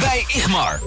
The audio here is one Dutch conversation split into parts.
bij Igmar.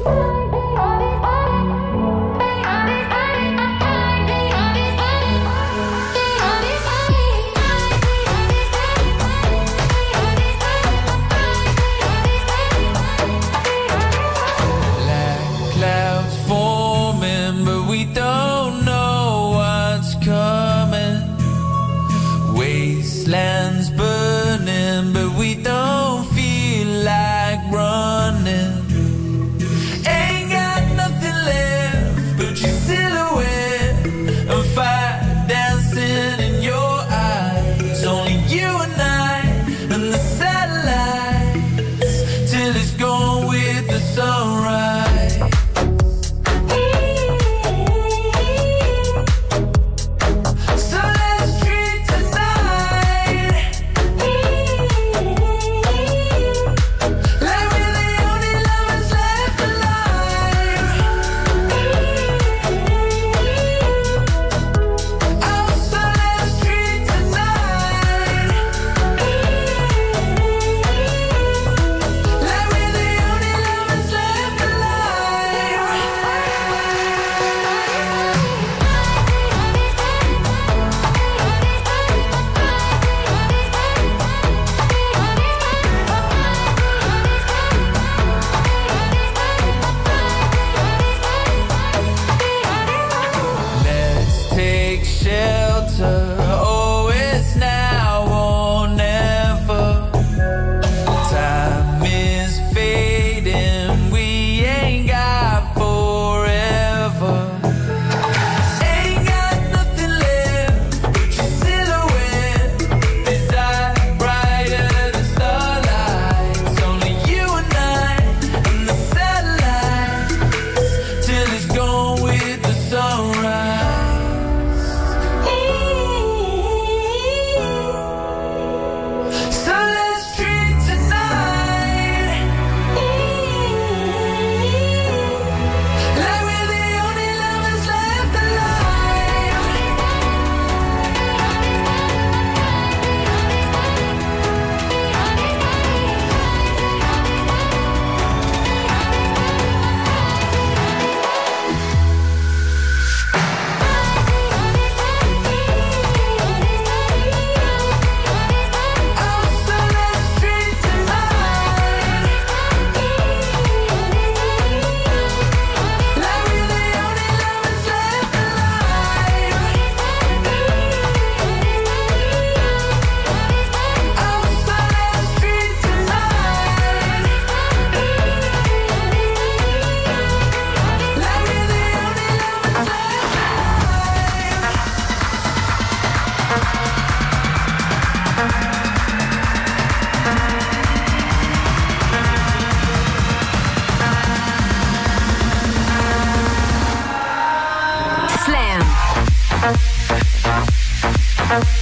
Bye.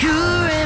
You're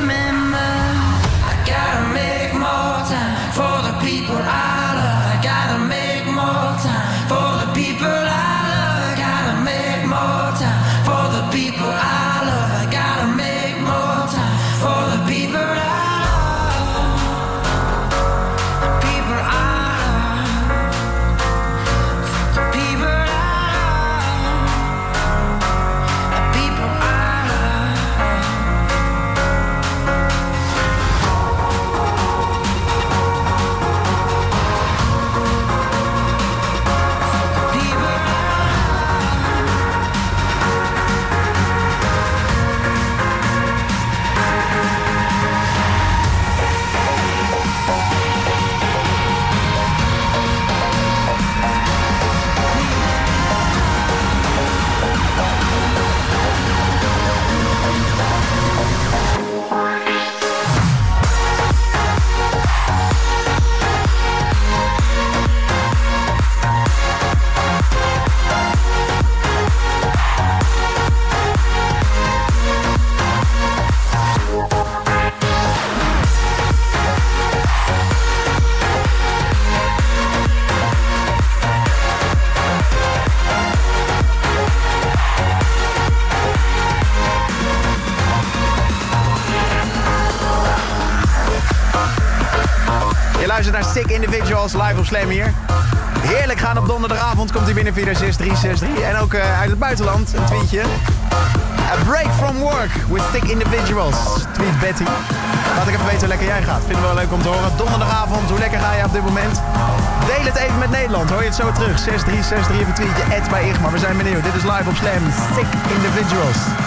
Individuals live op Slam hier. Heerlijk gaan op donderdagavond. Komt hij binnen via 6363. En ook uh, uit het buitenland een tweetje. A break from work with Sick Individuals. Tweet Betty. Laat ik even weten hoe lekker jij gaat. Vinden we wel leuk om te horen. Donderdagavond, hoe lekker ga je op dit moment? Deel het even met Nederland. Hoor je het zo terug? 6363 even tweetje. Ed bij Igma. We zijn benieuwd. Dit is live op Slam. Sick Individuals.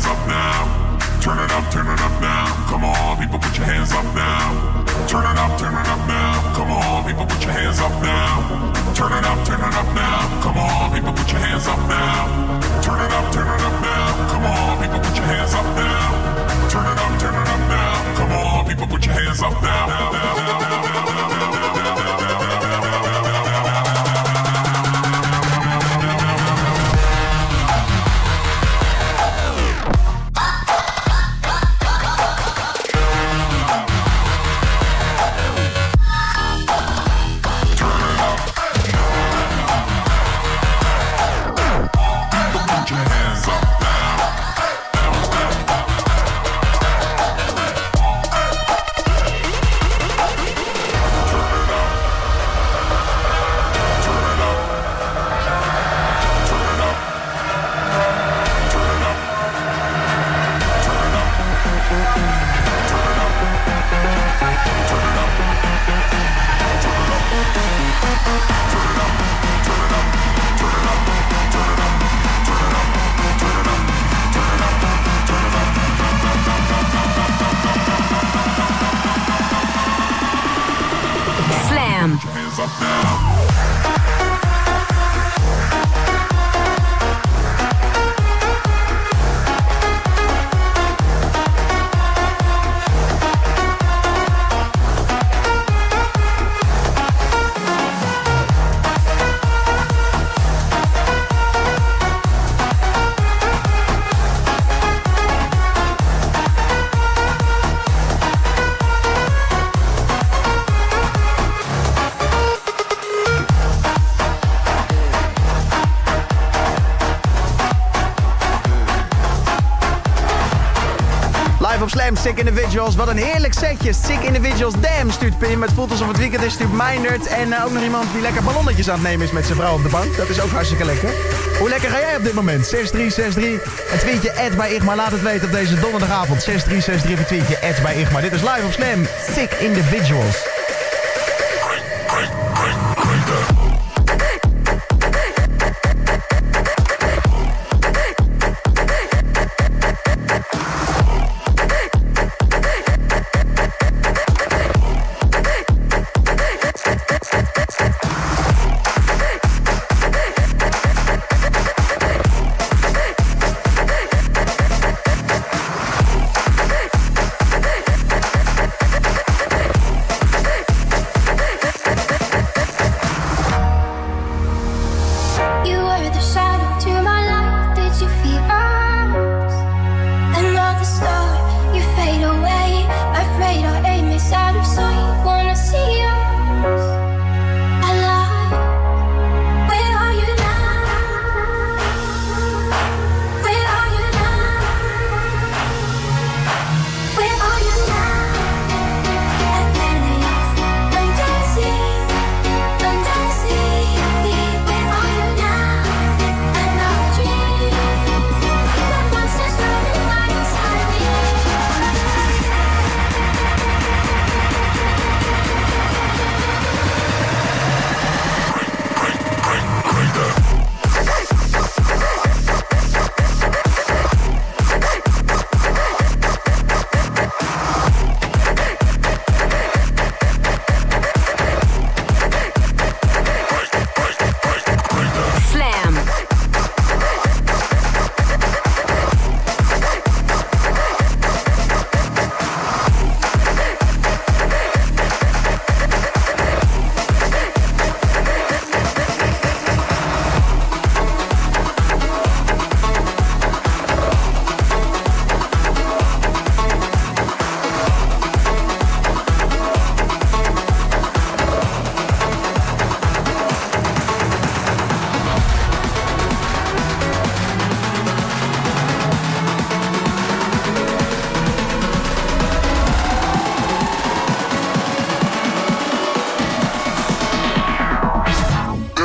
hands up now. Turn it up, turn it up now. Come on, people, put your hands up now. Turn it up, turn it up now. Come on, people, put your hands up now. Turn it up, turn it up now. Come on, people, put your hands up now. Turn it up, turn it up now. Come on, people, put your hands up now. Turn it up, turn it up now. Come on, people, put your hands up now. now, now, now. Slam. Live op Slam, Sick Individuals. Wat een heerlijk setje. Sick Individuals, damn, stuurt Pim. Het voelt alsof het weekend is, stuurt Meindert. En eh, ook nog iemand die lekker ballonnetjes aan het nemen is met zijn vrouw op de bank. Dat is ook hartstikke lekker. Hoe lekker ga jij op dit moment? 6363. Een tweetje, Ed bij Igma. Laat het weten op deze donderdagavond. 6363 een tweetje, bij Igma. Dit is live op Slam, Sick Individuals.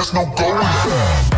There's no going.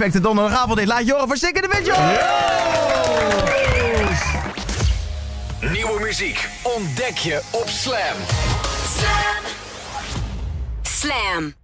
Perfecte donderdagavond dit. Laat je horen voor Sick Individual. Nieuwe muziek ontdek je op Slam. Slam. Slam.